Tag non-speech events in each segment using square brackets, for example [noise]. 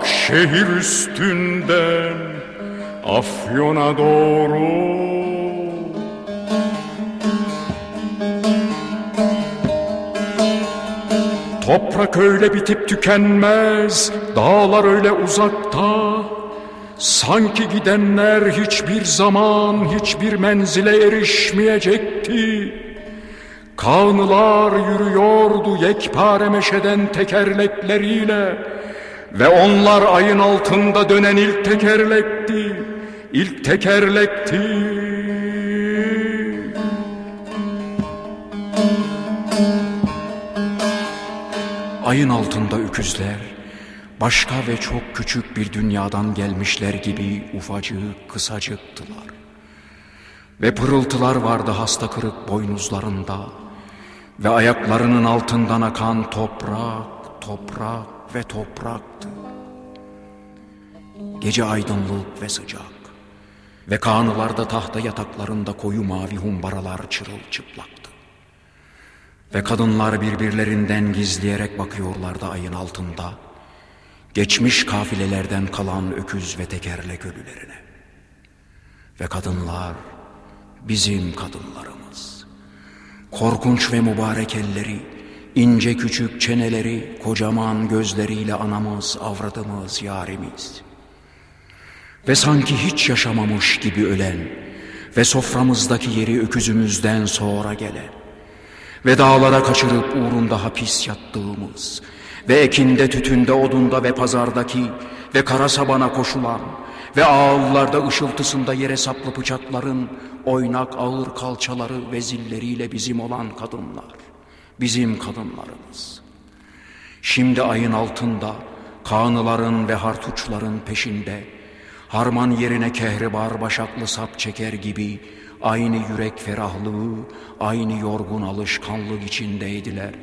Akşehir üstünden Afyon'a doğru. Toprak öyle bitip tükenmez Dağlar öyle uzakta. Sanki gidenler hiçbir zaman Hiçbir menzile erişmeyecekti. Kanılar yürüyordu yekpare meşeden tekerlekleriyle Ve onlar ayın altında dönen ilk tekerlekti. İlk tekerlekti. Ayın altında öküzler Başka ve çok küçük bir dünyadan gelmişler gibi ufacık kısacıktılar. Ve pırıltılar vardı hasta kırık boynuzlarında. Ve ayaklarının altından akan toprak, toprak ve topraktı. Gece aydınlık ve sıcak ve kanılarda tahta yataklarında koyu mavi humbaralar çırılçıplaktı. Ve kadınlar birbirlerinden gizleyerek bakıyorlardı ayın altında, geçmiş kafilelerden kalan öküz ve tekerlek ölülerine. Ve kadınlar bizim kadınlarımız. Korkunç ve mübarek elleri, ince küçük çeneleri, kocaman gözleriyle anamız, avradımız, yarimiz. Ve sanki hiç yaşamamış gibi ölen ve soframızdaki yeri öküzümüzden sonra gelen ve dağlara kaçırıp uğrunda hapis yattığımız ve ekinde, tütünde, odunda ve pazardaki ve kara sabana koşulan ve ağıllarda ışıltısında yere saplı bıçakların oynak ağır kalçaları ve zilleriyle bizim olan kadınlar, bizim kadınlarımız. Şimdi ayın altında kanıların ve hartuçların peşinde, harman yerine kehribar başaklı sap çeker gibi aynı yürek ferahlığı, aynı yorgun alışkanlık içindeydiler.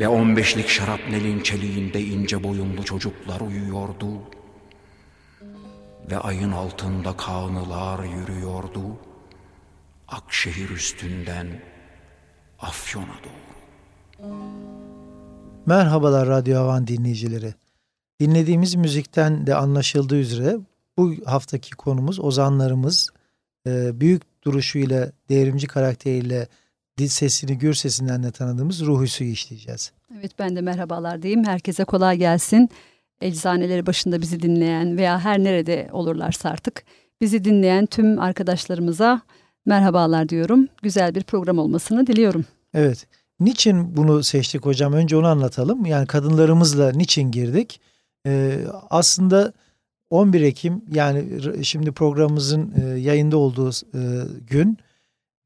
Ve on beşlik şarapnelin çeliğinde ince boyunlu çocuklar uyuyordu ve ayın altında kanılar yürüyordu. Akşehir üstünden Afyon'a doğru. Merhabalar Radyo Havan dinleyicileri. Dinlediğimiz müzikten de anlaşıldığı üzere bu haftaki konumuz ozanlarımız e, büyük duruşuyla, devrimci karakteriyle dil sesini, gür sesinden de tanıdığımız Ruhusu'yu işleyeceğiz. Evet ben de merhabalar diyeyim. Herkese kolay gelsin eczaneleri başında bizi dinleyen veya her nerede olurlarsa artık bizi dinleyen tüm arkadaşlarımıza merhabalar diyorum. Güzel bir program olmasını diliyorum. Evet. Niçin bunu seçtik hocam? Önce onu anlatalım. Yani kadınlarımızla niçin girdik? Ee, aslında 11 Ekim yani şimdi programımızın e, yayında olduğu e, gün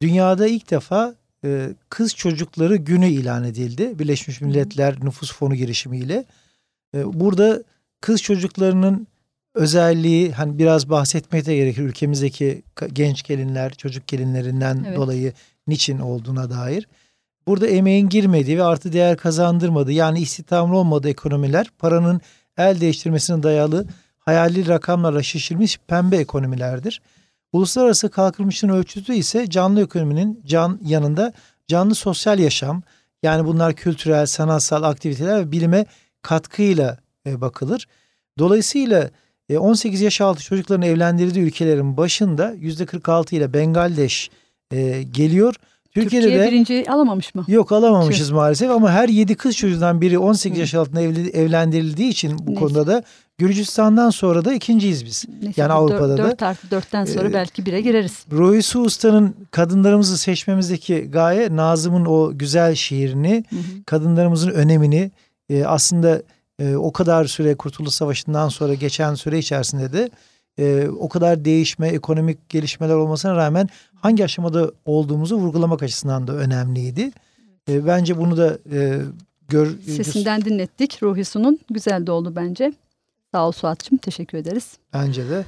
dünyada ilk defa e, kız çocukları günü ilan edildi. Birleşmiş Milletler Nüfus Fonu girişimiyle. E, burada kız çocuklarının özelliği hani biraz bahsetmekte gerekir ülkemizdeki genç gelinler, çocuk gelinlerinden evet. dolayı niçin olduğuna dair. Burada emeğin girmediği ve artı değer kazandırmadığı yani istihdamlı olmadığı ekonomiler paranın el değiştirmesine dayalı hayali rakamlarla şişirmiş pembe ekonomilerdir. Uluslararası kalkınmışlığın ölçütü ise canlı ekonominin can yanında canlı sosyal yaşam yani bunlar kültürel, sanatsal aktiviteler ve bilime katkıyla e, bakılır. Dolayısıyla 18 e, yaş altı çocukların evlendirildiği ülkelerin başında %46 ile Bengaldeş e, geliyor. Türkiye'de Türkiye de, birinci alamamış mı? Yok alamamışız Tüh. maalesef ama her 7 kız çocuğundan biri 18 Hı. yaş altında evli, evlendirildiği için bu Neyse. konuda da Gürcistan'dan sonra da ikinciyiz biz. Neyse, yani Avrupa'da 4, da. 4 artı 4'ten sonra ee, belki 1'e gireriz. Royce Usta'nın kadınlarımızı seçmemizdeki gaye Nazım'ın o güzel şiirini, hı hı. kadınlarımızın önemini e, aslında e, o kadar süre Kurtuluş Savaşı'ndan sonra geçen süre içerisinde de e, o kadar değişme, ekonomik gelişmeler olmasına rağmen hangi aşamada olduğumuzu vurgulamak açısından da önemliydi. E, bence bunu da e, gör... Sesinden dinlettik Ruhi Su'nun. Güzel de oldu bence. Sağ ol Suat'cığım. Teşekkür ederiz. Bence de.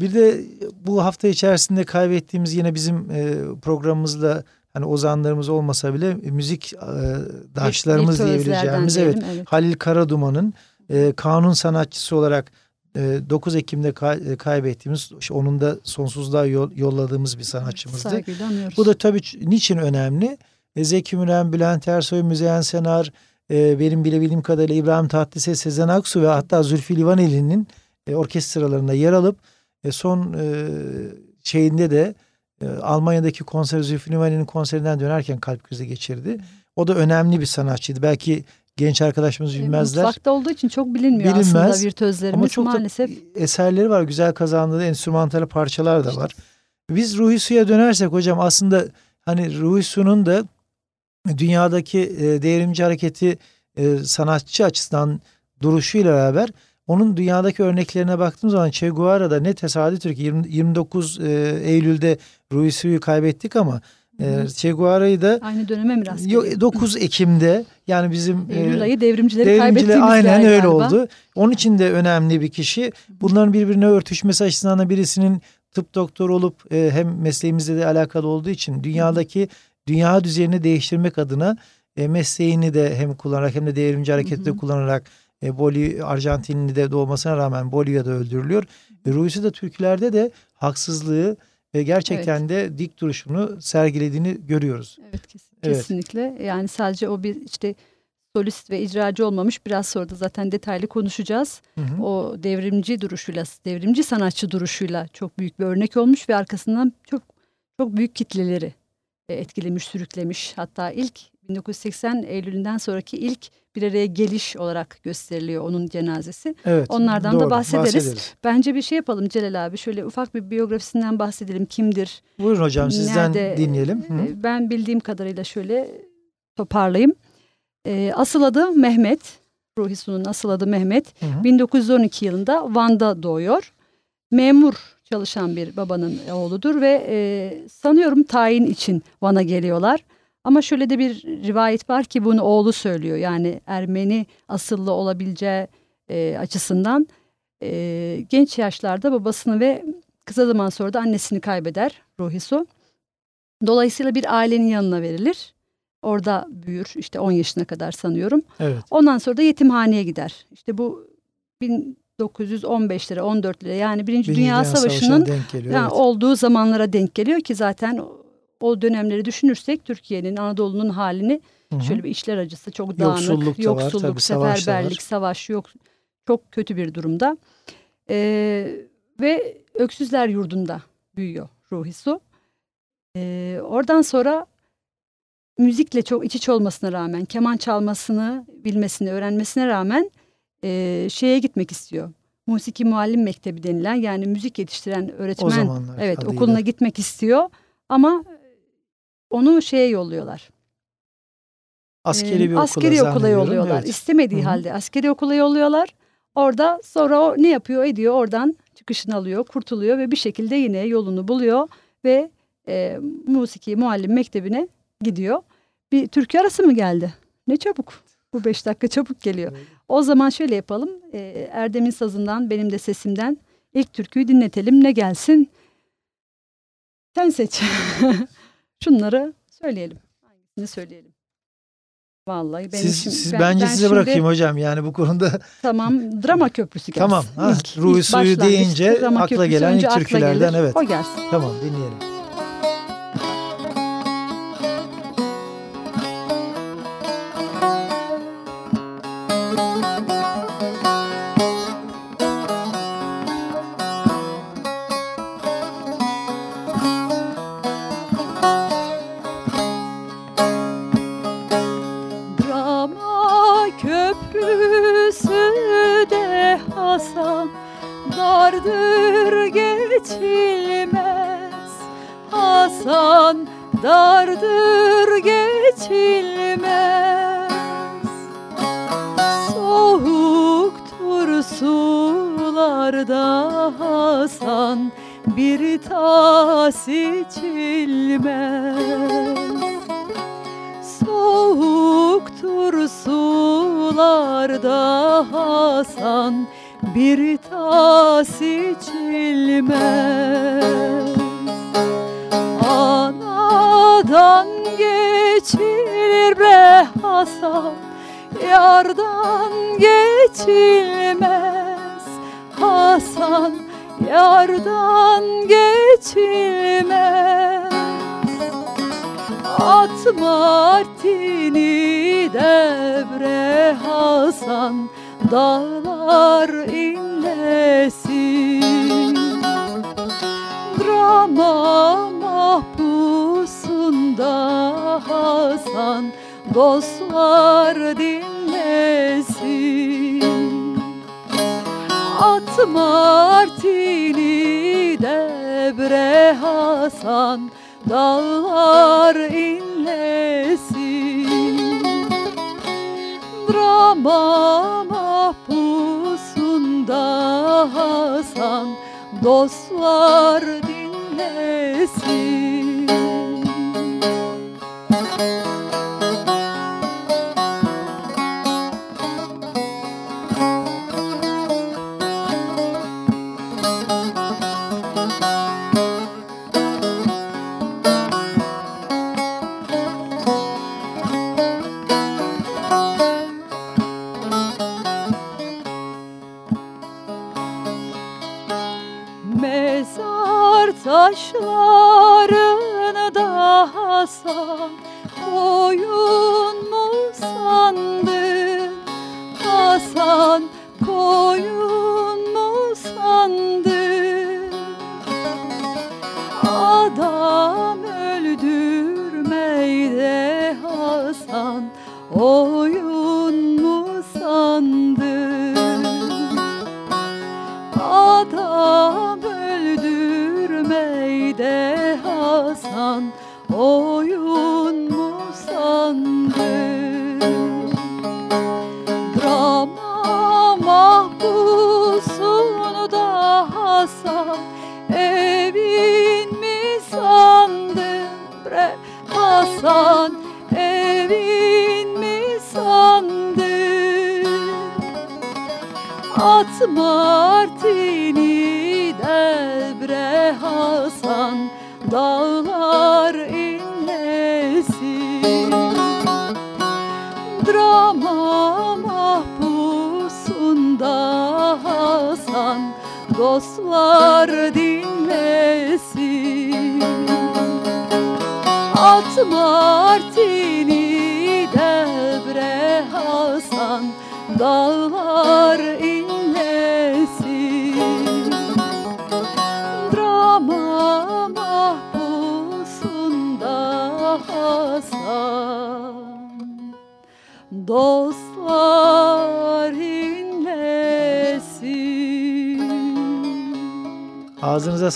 Bir de bu hafta içerisinde kaybettiğimiz yine bizim e, programımızda hani ozanlarımız olmasa bile müzik e, daşlarımız diyebileceğimiz evet, evet Halil Karaduman'ın e, kanun sanatçısı olarak 9 ee, Ekim'de kay, e, kaybettiğimiz, onun da sonsuzluğa yol, yolladığımız bir sanatçımızdı. Bu da tabii niçin önemli? E, Zeki Müren, Bülent Ersoy, Müzeyyen Senar, e, benim bilebildiğim kadarıyla İbrahim Tatlıses, Sezen Aksu ve hatta Zülfü Livaneli'nin orkestralarında yer alıp son şeyinde de Almanya'daki konser Zülfü konserinden dönerken kalp krizi geçirdi. O da önemli bir sanatçıydı. Belki genç arkadaşımız e, bilmezler. Mutfakta olduğu için çok bilinmiyor Bilinmez, aslında virtüözlerimiz ama çok maalesef. eserleri var güzel kazandığı enstrümantal parçalar da var. Biz Ruhi Su'ya dönersek hocam aslında hani Ruhi Su'nun da dünyadaki e, devrimci hareketi e, sanatçı açısından duruşuyla beraber onun dünyadaki örneklerine baktığımız zaman Che Guevara'da ne tesadüftür ki 20, 29 e, Eylül'de Ruhi Su'yu kaybettik ama ee, che Guevara'yı da aynı döneme mi rast 9 Ekim'de yani bizim Eylül ayı devrimcileri devrimciler, kaybettiğimiz aynen öyle galiba. oldu. Onun için de önemli bir kişi. Bunların birbirine örtüşmesi açısından da birisinin tıp doktoru olup e, hem mesleğimizle de alakalı olduğu için dünyadaki dünya düzenini değiştirmek adına e, mesleğini de hem kullanarak hem de devrimci harekette kullanarak e, Boli Arjantinli de doğmasına rağmen Bolivya'da öldürülüyor. E, Ruisi de Türklerde de haksızlığı ve gerçekten evet. de dik duruşunu sergilediğini görüyoruz. Evet, kesin, evet kesinlikle. Yani sadece o bir işte solist ve icracı olmamış. Biraz sonra da zaten detaylı konuşacağız. Hı hı. O devrimci duruşuyla, devrimci sanatçı duruşuyla çok büyük bir örnek olmuş ve arkasından çok çok büyük kitleleri e, etkilemiş, sürüklemiş. Hatta ilk 1980 Eylül'ünden sonraki ilk bir araya geliş olarak gösteriliyor onun cenazesi. Evet, Onlardan doğru, da bahsederiz. bahsederiz. Bence bir şey yapalım Celal abi. Şöyle ufak bir biyografisinden bahsedelim. Kimdir? Buyurun hocam sizden Nerede? dinleyelim. Hı. E, ben bildiğim kadarıyla şöyle toparlayayım. E, asıl adı Mehmet. Ruhi Su'nun asıl adı Mehmet. Hı hı. 1912 yılında Van'da doğuyor. Memur çalışan bir babanın oğludur ve e, sanıyorum tayin için Van'a geliyorlar. Ama şöyle de bir rivayet var ki bunu oğlu söylüyor. Yani Ermeni asıllı olabileceği e, açısından e, genç yaşlarda babasını ve kısa zaman sonra da annesini kaybeder Ruhisu. Dolayısıyla bir ailenin yanına verilir. Orada büyür işte 10 yaşına kadar sanıyorum. Evet. Ondan sonra da yetimhaneye gider. İşte bu 1915'lere 14'lere yani Birinci, Birinci Dünya, Dünya Savaşı'nın yani evet. olduğu zamanlara denk geliyor ki zaten o dönemleri düşünürsek Türkiye'nin Anadolu'nun halini hı hı. şöyle bir içler acısı çok dağınık, yoksulluk, yoksulluk var, tabii, seferberlik, savaş yok çok kötü bir durumda. Ee, ve öksüzler yurdunda büyüyor Ruhi Su. Ee, oradan sonra müzikle çok iç iç olmasına rağmen, keman çalmasını bilmesini, öğrenmesine rağmen e, şeye gitmek istiyor. Musiki Muallim Mektebi denilen yani müzik yetiştiren öğretmen evet adıyla. okuluna gitmek istiyor ama onu şeye yolluyorlar. Askeri bir okula, askeri okula yolluyorlar. Evet. İstemediği Hı-hı. halde askeri okula yolluyorlar. Orada sonra o ne yapıyor ediyor oradan çıkışını alıyor kurtuluyor ve bir şekilde yine yolunu buluyor ve e, musiki muallim mektebine gidiyor. Bir türkü arası mı geldi? Ne çabuk. Bu beş dakika çabuk geliyor. O zaman şöyle yapalım. E, Erdem'in sazından, benim de sesimden ilk türküyü dinletelim. Ne gelsin? Sen seç. [laughs] Şunları söyleyelim. Hangisini söyleyelim? Vallahi benim siz, şimdi, siz ben, bence ben size şimdi, bırakayım hocam yani bu konuda. [laughs] Tamam drama köprüsü gelsin. Tamam. Ha, İlk- Ruhi ilk Suyu başlangıç deyince drama akla gelen ilk türkülerden, evet. O gelsin. Tamam dinleyelim. Bir tas içilmez. Soğuktur sularda Hasan bir tas içilmez. Anadan geçilir be Hasan Yardan geçilmez. Hasan Yardan geçilmez At martini debre Hasan Dağlar inlesin. Drama mahpusunda Hasan Dostlar dinlesin At martini debre Hasan Dağlar inlesin. Drama mahpusunda Hasan Dostlar dinlesin taşlarında Hasan koyun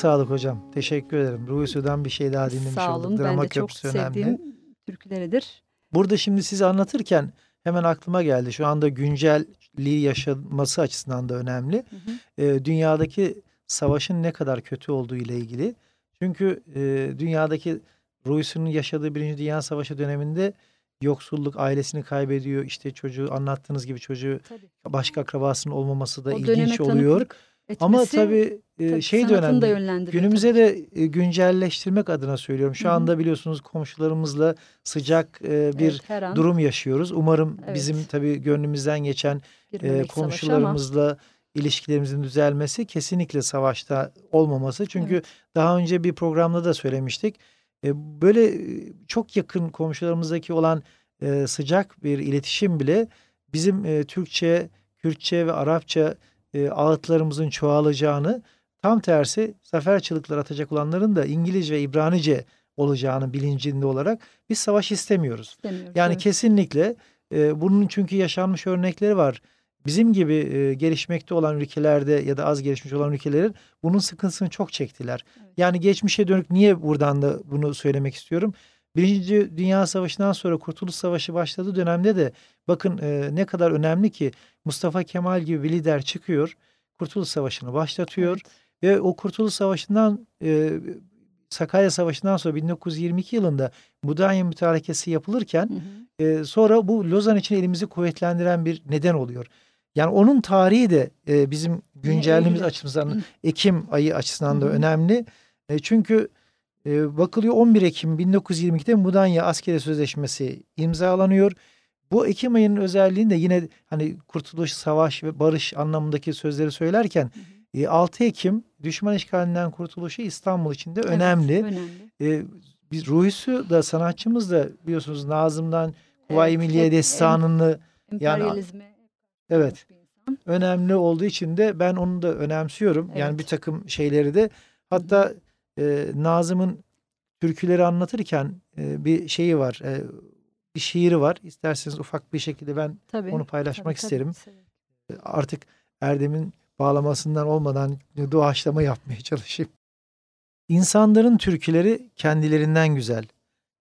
sağlık hocam. Teşekkür ederim. Ruhi Su'dan bir şey daha dinlemiş Sağ olduk. olun. Ben Drama de çok önemli. sevdiğim türküleridir. Burada şimdi siz anlatırken hemen aklıma geldi. Şu anda güncelliği yaşaması açısından da önemli. Hı hı. Ee, dünyadaki savaşın ne kadar kötü olduğu ile ilgili. Çünkü e, dünyadaki Ruhisu'nun yaşadığı Birinci Dünya Savaşı döneminde yoksulluk ailesini kaybediyor. İşte çocuğu anlattığınız gibi çocuğu Tabii. başka akrabasının olmaması da O ilginç oluyor. tanıklık Ama etmesi, tabii, e, tabii şey de da önemli. Günümüze tabii. de güncelleştirmek adına söylüyorum. Şu Hı hı. anda biliyorsunuz komşularımızla sıcak e, bir Evet, durum yaşıyoruz. Umarım Evet. bizim tabii gönlümüzden geçen e, girmemek ama komşularımızla ilişkilerimizin düzelmesi kesinlikle savaşta olmaması. Çünkü Evet. daha önce bir programda da söylemiştik. Böyle çok yakın komşularımızdaki olan sıcak bir iletişim bile bizim Türkçe, Kürtçe ve Arapça e, ağıtlarımızın çoğalacağını tam tersi zafer çığlıkları atacak olanların da İngilizce ve İbranice olacağını bilincinde olarak biz savaş istemiyoruz. istemiyoruz. Yani evet. kesinlikle e, bunun çünkü yaşanmış örnekleri var. Bizim gibi e, gelişmekte olan ülkelerde ya da az gelişmiş olan ülkelerin bunun sıkıntısını çok çektiler. Evet. Yani geçmişe dönük niye buradan da bunu söylemek istiyorum? Birinci Dünya Savaşı'ndan sonra Kurtuluş Savaşı başladığı dönemde de bakın e, ne kadar önemli ki Mustafa Kemal gibi bir lider çıkıyor. Kurtuluş Savaşı'nı başlatıyor. Evet. Ve o Kurtuluş Savaşı'ndan e, Sakarya Savaşı'ndan sonra 1922 yılında Mudanya Mütarekesi yapılırken Hı hı. e, sonra bu Lozan için elimizi kuvvetlendiren bir neden oluyor. Yani onun tarihi de e, bizim güncelliğimiz Eylül. açısından Ekim ayı açısından da önemli. E, çünkü e, bakılıyor 11 Ekim 1922'de Mudanya Askeri Sözleşmesi imzalanıyor. Bu Ekim ayının özelliğini de yine hani kurtuluş, savaş ve barış anlamındaki sözleri söylerken e, 6 Ekim düşman işgalinden kurtuluşu İstanbul için de Evet, önemli. önemli. E, biz Ruhisu da sanatçımız da biliyorsunuz Nazım'dan Kuvayi Evet, Milliye Destanı'nı Emperyalizme evet önemli olduğu için de ben onu da önemsiyorum. Yani Evet. bir takım şeyleri de hatta e, Nazım'ın türküleri anlatırken e, bir şeyi var. e, bir şiiri var. İsterseniz ufak bir şekilde ben Tabii, onu paylaşmak tabii, tabii. isterim. artık Erdem'in bağlamasından olmadan doğaçlama yapmaya [laughs] çalışayım. İnsanların türküleri kendilerinden güzel,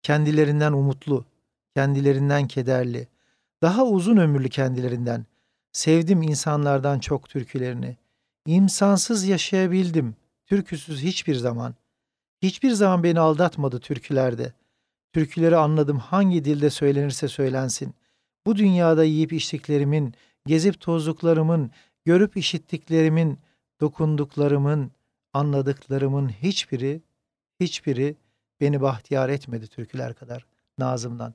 kendilerinden umutlu, kendilerinden kederli, daha uzun ömürlü kendilerinden. Sevdim insanlardan çok türkülerini. İnsansız yaşayabildim, türküsüz hiçbir zaman. Hiçbir zaman beni aldatmadı türkülerde. Türküleri anladım hangi dilde söylenirse söylensin. Bu dünyada yiyip içtiklerimin, gezip tozduklarımın, görüp işittiklerimin, dokunduklarımın, anladıklarımın hiçbiri, hiçbiri beni bahtiyar etmedi türküler kadar Nazım'dan.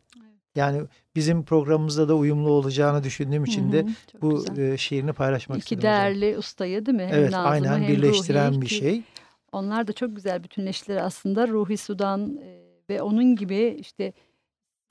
Yani bizim programımızda da uyumlu olacağını düşündüğüm için de Hı hı, çok bu güzel. şiirini paylaşmak İki istedim. hocam. değerli ustayı değil mi? Hem Evet Nazım'ı aynen birleştiren Ruhi'yi bir şey. Onlar da çok güzel bütünleştiler aslında. Ruhi Sudan e, ve onun gibi işte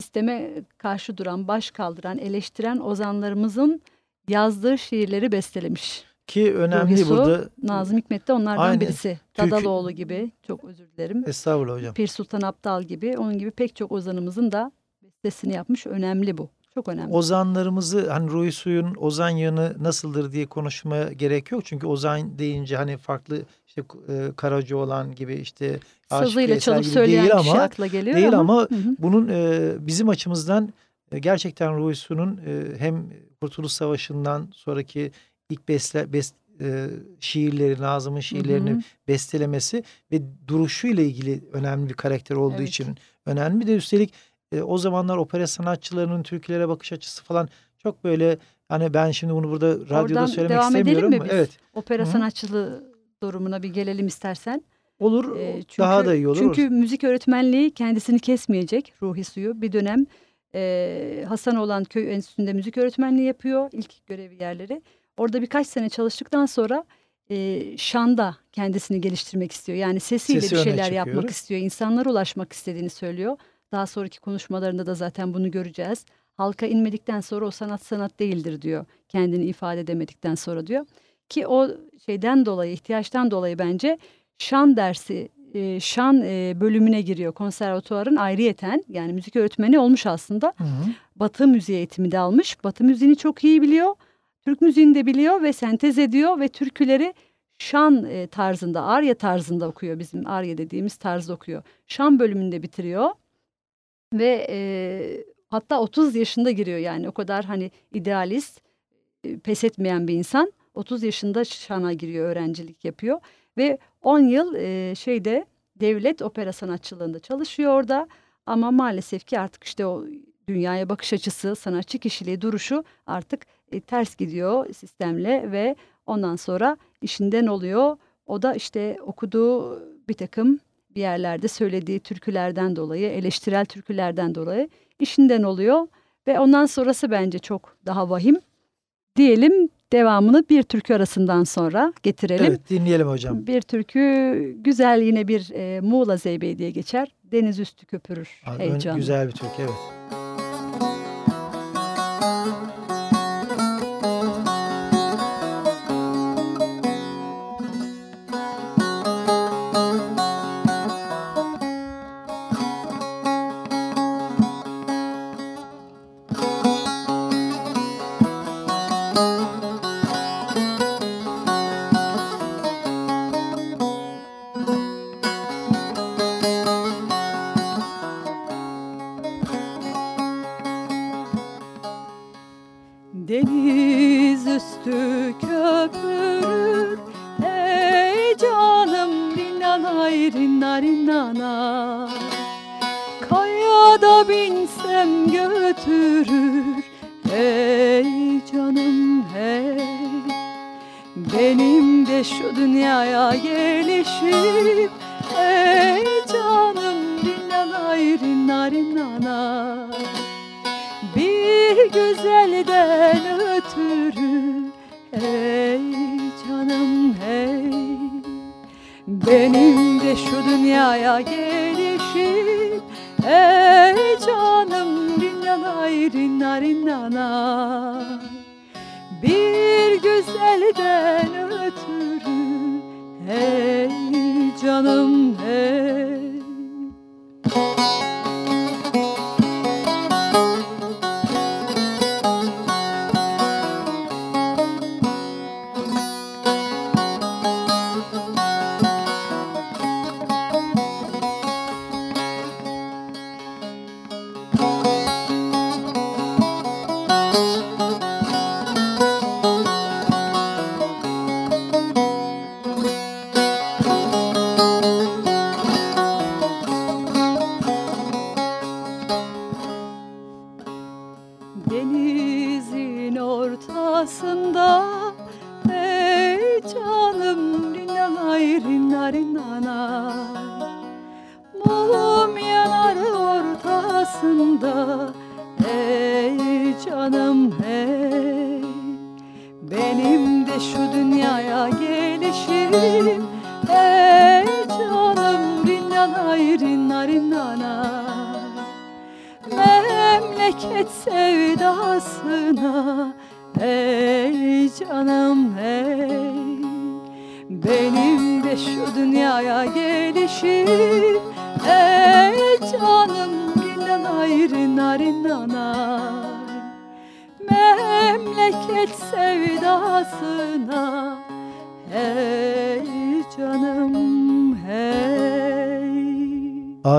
sisteme karşı duran, baş kaldıran, eleştiren ozanlarımızın yazdığı şiirleri bestelemiş. Ki önemli Ruhi Su, burada Nazım Hikmet de onlardan Aynen. birisi. Türkü- Dadaloğlu gibi, çok özür dilerim. estağfurullah hocam. Pir Sultan Abdal gibi, onun gibi pek çok ozanımızın da bestesini yapmış. Önemli bu. Çok önemli. Ozanlarımızı hani Ruhi Suyun ozan yanı nasıldır diye konuşmaya gerek yok. Çünkü ozan deyince hani farklı işte e, Karacaoğlan gibi işte Sazıyla çalıp söyleyen değil ama akla geliyor değil ama, Hı hı. bunun e, bizim açımızdan e, gerçekten Ruhi Su'nun e, hem Kurtuluş Savaşı'ndan sonraki ilk besle, best, e, şiirleri, Nazım'ın şiirlerini Hı hı. bestelemesi ve duruşuyla ilgili önemli bir karakter olduğu Evet. için önemli. Bir de üstelik e, o zamanlar opera sanatçılarının türkülere bakış açısı falan çok böyle hani ben şimdi bunu burada radyoda Oradan söylemek devam edelim istemiyorum. mi ama biz? Evet Opera Hı hı. sanatçılığı durumuna bir gelelim istersen. olur Ee, çünkü, daha da iyi olur. Çünkü müzik öğretmenliği kendisini kesmeyecek Ruhi Suyu. Bir dönem e, Hasanoğlan Köy Enstitüsü'nde müzik öğretmenliği yapıyor. ilk görevi yerleri. Orada birkaç sene çalıştıktan sonra e, şanda kendisini geliştirmek istiyor. Yani sesiyle Sesi bir şeyler yapmak istiyor. İnsanlara ulaşmak istediğini söylüyor. Daha sonraki konuşmalarında da zaten bunu göreceğiz. Halka inmedikten sonra o sanat sanat değildir diyor. Kendini ifade edemedikten sonra diyor. Ki o şeyden dolayı, ihtiyaçtan dolayı bence şan dersi, e, şan e, bölümüne giriyor. Konservatuvarın ayrıyeten yani müzik öğretmeni olmuş aslında. Hı hı. Batı müziği eğitimi de almış. Batı müziğini çok iyi biliyor. Türk müziğini de biliyor ve sentez ediyor ve türküleri şan e, tarzında, arya tarzında okuyor. Bizim arya dediğimiz tarzda okuyor. Şan bölümünde bitiriyor ve e, hatta 30 yaşında giriyor yani o kadar hani idealist, pes etmeyen bir insan. 30 yaşında şana giriyor, öğrencilik yapıyor ve 10 yıl e, şeyde devlet opera sanatçılığında çalışıyor orada. Ama maalesef ki artık işte o dünyaya bakış açısı, sanatçı kişiliği, duruşu artık e, ters gidiyor sistemle ve ondan sonra işinden oluyor. O da işte okuduğu bir takım bir yerlerde söylediği türkülerden dolayı, eleştirel türkülerden dolayı işinden oluyor. Ve ondan sonrası bence çok daha vahim. Diyelim devamını bir türkü arasından sonra getirelim. Evet dinleyelim hocam. Bir türkü güzel yine bir e, Muğla Zeybeği diye geçer. Deniz üstü köpürür heyecanı. Güzel bir türkü evet.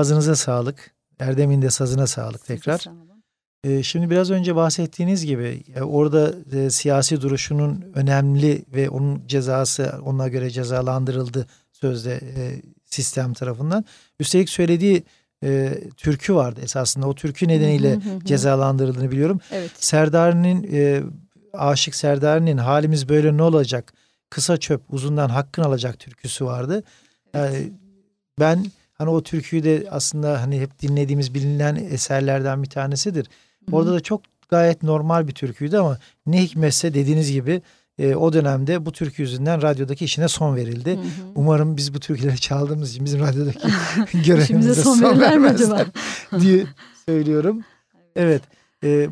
Ağzınıza sağlık. Erdem'in de sazına sağlık tekrar. Ee, şimdi biraz önce bahsettiğiniz gibi e, orada e, siyasi duruşunun önemli ve onun cezası ona göre cezalandırıldı sözde e, sistem tarafından. Üstelik söylediği e, türkü vardı esasında. O türkü nedeniyle cezalandırıldığını biliyorum. Evet. Serdar'ın e, Aşık Serdar'ın halimiz böyle ne olacak? Kısa çöp uzundan hakkın alacak türküsü vardı. Yani ben Hani o türküyü de aslında hani hep dinlediğimiz bilinen eserlerden bir tanesidir. Orada da çok gayet normal bir türküydü ama ne hikmetse dediğiniz gibi e, o dönemde bu türkü yüzünden radyodaki işine son verildi. Hı hı. Umarım biz bu türküleri çaldığımız için bizim radyodaki [laughs] [laughs] görevimize son, son vermezler [laughs] diye söylüyorum. Evet. e,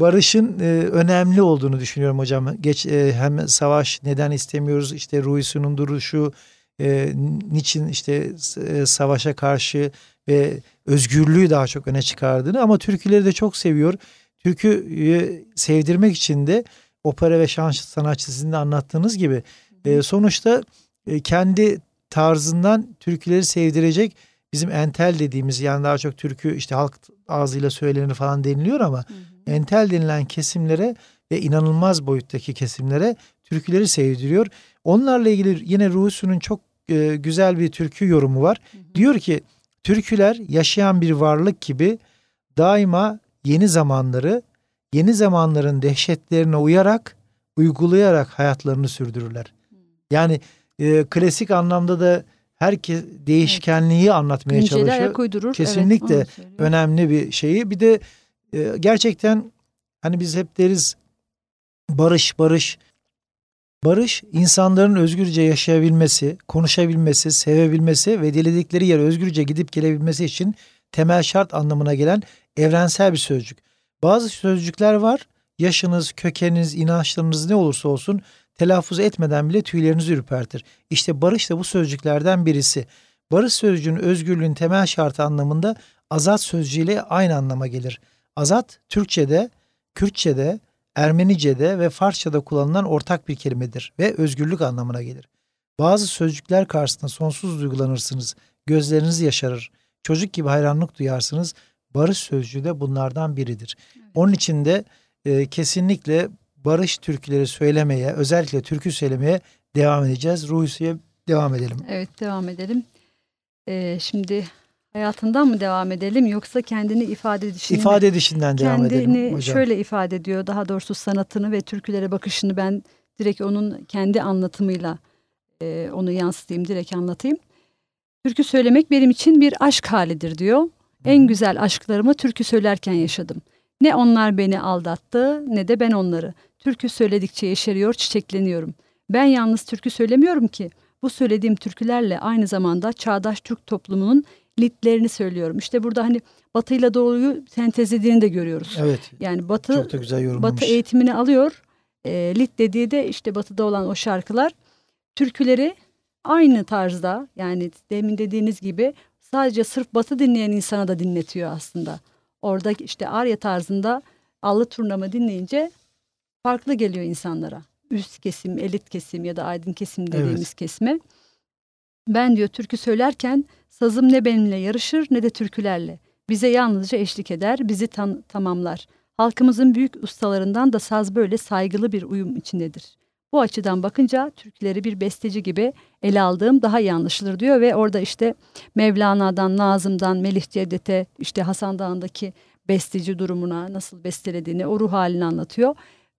barışın e, önemli olduğunu düşünüyorum hocam. Geç e, hem savaş neden istemiyoruz işte Ruisu'nun duruşu e, niçin işte e, savaşa karşı ve özgürlüğü daha çok öne çıkardığını ama türküleri de çok seviyor. Türküyü sevdirmek için de opera ve şans sanatçısı sizin de anlattığınız gibi e, sonuçta e, kendi tarzından türküleri sevdirecek bizim entel dediğimiz yani daha çok türkü işte halk ağzıyla söylenir falan deniliyor ama hı hı. entel denilen kesimlere ve inanılmaz boyuttaki kesimlere türküleri sevdiriyor. Onlarla ilgili yine Ruhusu'nun çok e, güzel bir türkü yorumu var. Hı hı. Diyor ki türküler yaşayan bir varlık gibi daima yeni zamanları, yeni zamanların dehşetlerine uyarak, uygulayarak hayatlarını sürdürürler. Yani e, klasik anlamda da herkes değişkenliği anlatmaya Güncele çalışıyor. ayak uydurur. Kesinlikle Evet, önemli bir şeyi. Bir de e, gerçekten hani biz hep deriz barış barış. Barış insanların özgürce yaşayabilmesi, konuşabilmesi, sevebilmesi ve diledikleri yere özgürce gidip gelebilmesi için temel şart anlamına gelen evrensel bir sözcük. Bazı sözcükler var. Yaşınız, kökeniniz, inançlarınız ne olursa olsun telaffuz etmeden bile tüylerinizi ürpertir. İşte barış da bu sözcüklerden birisi. Barış sözcüğünün özgürlüğün temel şartı anlamında azat sözcüğüyle aynı anlama gelir. Azat Türkçe'de, Kürtçe'de, Ermenice'de ve Farsça'da kullanılan ortak bir kelimedir ve özgürlük anlamına gelir. Bazı sözcükler karşısında sonsuz duygulanırsınız, gözleriniz yaşarır, çocuk gibi hayranlık duyarsınız. Barış sözcüğü de bunlardan biridir. Onun için de e, kesinlikle barış türküleri söylemeye, özellikle türkü söylemeye devam edeceğiz. Ruhisi'ye devam edelim. Evet devam edelim. Ee, şimdi hayatından mı devam edelim yoksa kendini ifade edişini? İfade edişinden devam edelim kendini şöyle ifade ediyor. Daha doğrusu sanatını ve türkülere bakışını ben direkt onun kendi anlatımıyla e, onu yansıtayım, direkt anlatayım. Türkü söylemek benim için bir aşk halidir diyor. En güzel aşklarımı türkü söylerken yaşadım. Ne onlar beni aldattı ne de ben onları. Türkü söyledikçe yeşeriyor, çiçekleniyorum. Ben yalnız türkü söylemiyorum ki. Bu söylediğim türkülerle aynı zamanda çağdaş Türk toplumunun litlerini söylüyorum. İşte burada hani batıyla doğuyu sentezlediğini de görüyoruz. Evet. Yani batı Çok da güzel yorumlamış. batı eğitimini alıyor. E, lit dediği de işte batıda olan o şarkılar. Türküleri aynı tarzda yani demin dediğiniz gibi sadece sırf batı dinleyen insana da dinletiyor aslında. Orada işte Arya tarzında allı turnamı dinleyince farklı geliyor insanlara. Üst kesim, elit kesim ya da aydın kesim dediğimiz Evet. kesime. Ben diyor türkü söylerken sazım ne benimle yarışır ne de türkülerle. Bize yalnızca eşlik eder, bizi tan- tamamlar. Halkımızın büyük ustalarından da saz böyle saygılı bir uyum içindedir. Bu açıdan bakınca türküleri bir besteci gibi ele aldığım daha iyi anlaşılır diyor ve orada işte Mevlana'dan, Nazım'dan, Melih Cevdet'e işte Hasan Dağı'ndaki besteci durumuna nasıl bestelediğini, o ruh halini anlatıyor.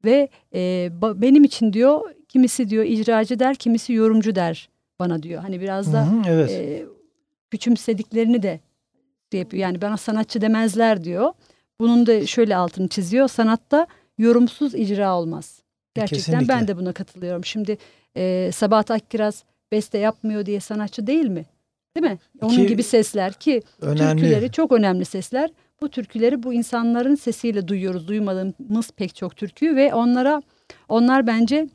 Ve e, benim için diyor kimisi diyor icracı der, kimisi yorumcu der bana diyor. Hani biraz da Hı hı, evet. e, küçümsediklerini de şey yapıyor. Yani bana sanatçı demezler diyor. Bunun da şöyle altını çiziyor. Sanatta yorumsuz icra olmaz. Gerçekten Kesinlikle. ben de buna katılıyorum. Şimdi e, Sabahat Akkiraz beste yapmıyor diye sanatçı değil mi? Değil mi? Onun Ki- gibi sesler ki Önemli. türküleri çok önemli sesler. Bu türküleri bu insanların sesiyle duyuyoruz. Duymadığımız pek çok türküyü ve onlara onlar bence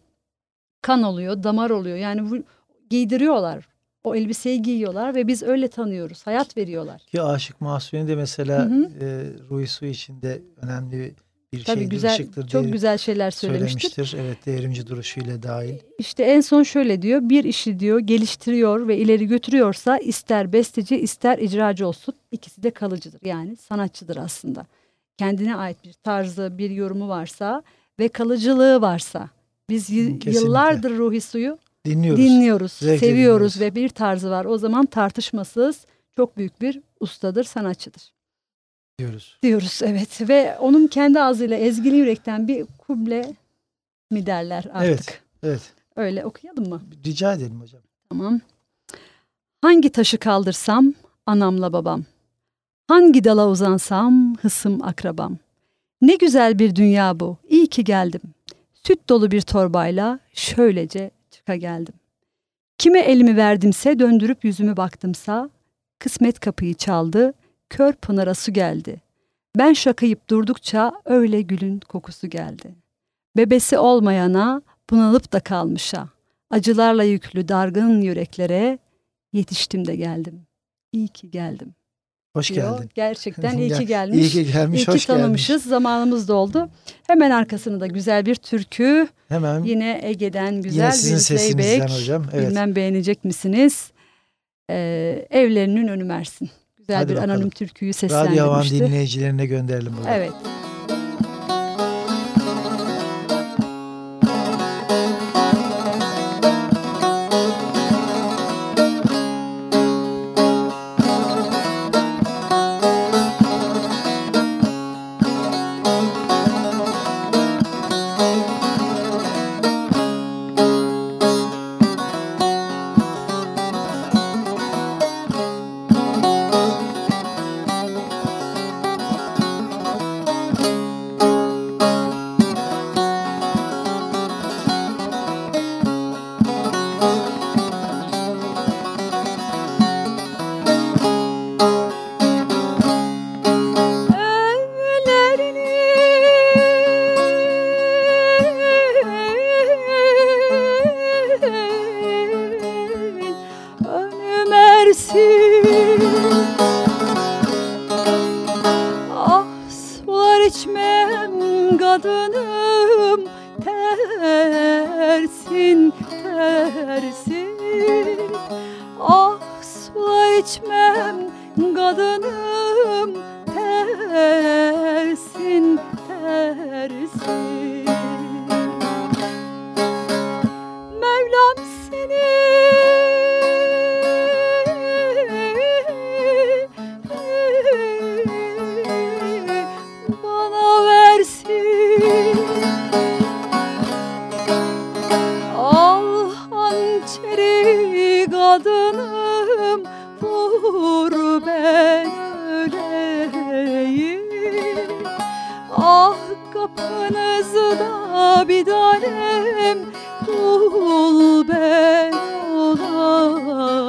kan oluyor, damar oluyor. Yani bu, giydiriyorlar. O elbiseyi giyiyorlar ve biz öyle tanıyoruz. Hayat veriyorlar. Ki Aşık Mahsuni de mesela Hı hı. e, Ruhi Su içinde önemli bir Tabii şeydir, güzel, ışıktır çok diye güzel şeyler söylemiştir. söylemiştir. Evet devrimci duruşuyla dahil. İşte en son şöyle diyor. Bir işi diyor geliştiriyor ve ileri götürüyorsa ister besteci ister icracı olsun ikisi de kalıcıdır. Yani sanatçıdır aslında. Kendine ait bir tarzı, bir yorumu varsa ve kalıcılığı varsa biz Kesinlikle. yıllardır Ruhi Su'yu Dinliyoruz. dinliyoruz, seviyoruz dinliyoruz. ve bir tarzı var. O zaman tartışmasız çok büyük bir ustadır, sanatçıdır diyoruz. diyoruz. Evet ve onun kendi ağzıyla ezgili yürekten bir kuble mi derler artık. Evet. Evet. Öyle okuyalım mı? Rica edelim hocam. Tamam. Hangi taşı kaldırsam anamla babam. Hangi dala uzansam hısım akrabam. Ne güzel bir dünya bu. İyi ki geldim. Süt dolu bir torbayla şöylece çıka geldim. Kime elimi verdimse döndürüp yüzümü baktımsa kısmet kapıyı çaldı, kör pınara su geldi. Ben şakayıp durdukça öyle gülün kokusu geldi. Bebesi olmayana bunalıp da kalmışa. Acılarla yüklü dargın yüreklere yetiştim de geldim. İyi ki geldim. Hoş diyor. geldin. Gerçekten iyi [laughs] ki gelmiş. İyi ki gelmiş. İyi ki hoş tanımışız. Zamanımız doldu. Hemen arkasında da güzel bir türkü. gelmiş. Hemen Yine Ege'den güzel yine sizin bir sesinizden playback. hocam. Evet. Bilmem beğenecek misiniz? Ee, evlerinin önü Mersin. Güzel Hadi bir bakalım. anonim türküyü Radyo Havan seslendirmişti. dinleyicilerine gönderelim bunu. Evet.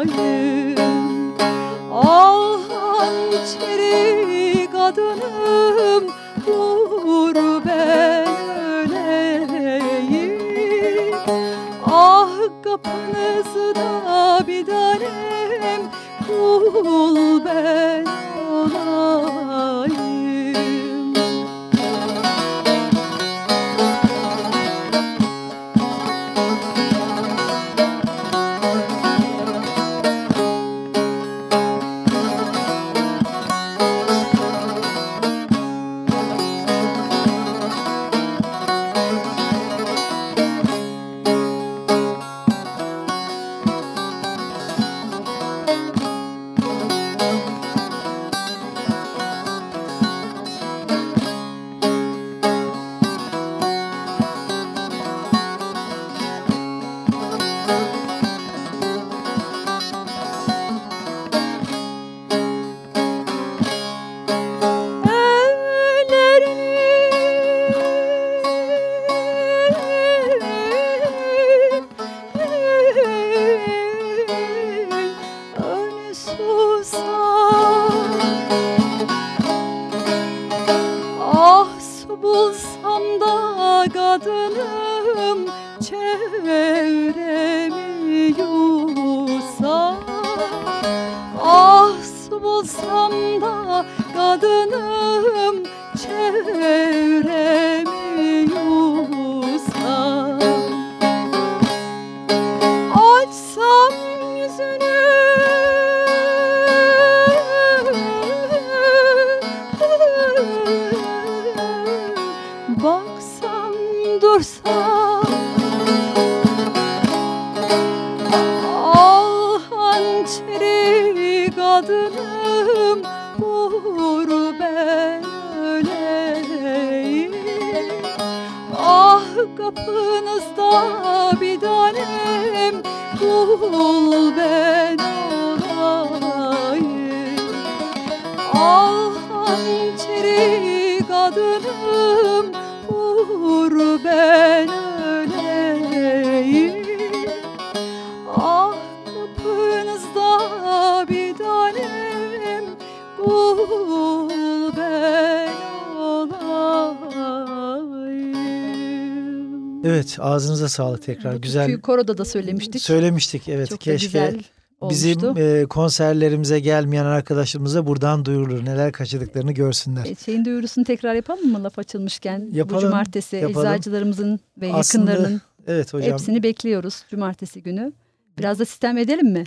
gönlüm. Ah, kadınım Dur ben Ah kapınızda bir tanem Dur olursa Al hançeri kadınım Vur ben öleyim Ah kapınızda Evet ağzınıza sağlık tekrar. Bu güzel. Koroda da söylemiştik. Söylemiştik evet. Çok Keşke güzel bizim e, konserlerimize gelmeyen arkadaşlarımıza buradan duyurulur. Neler kaçırdıklarını görsünler. E, şeyin duyurusunu tekrar yapalım mı laf açılmışken? Yapalım, Bu cumartesi yapalım. eczacılarımızın ve Aslında, yakınlarının evet hocam. hepsini bekliyoruz cumartesi günü. Biraz da sistem edelim mi?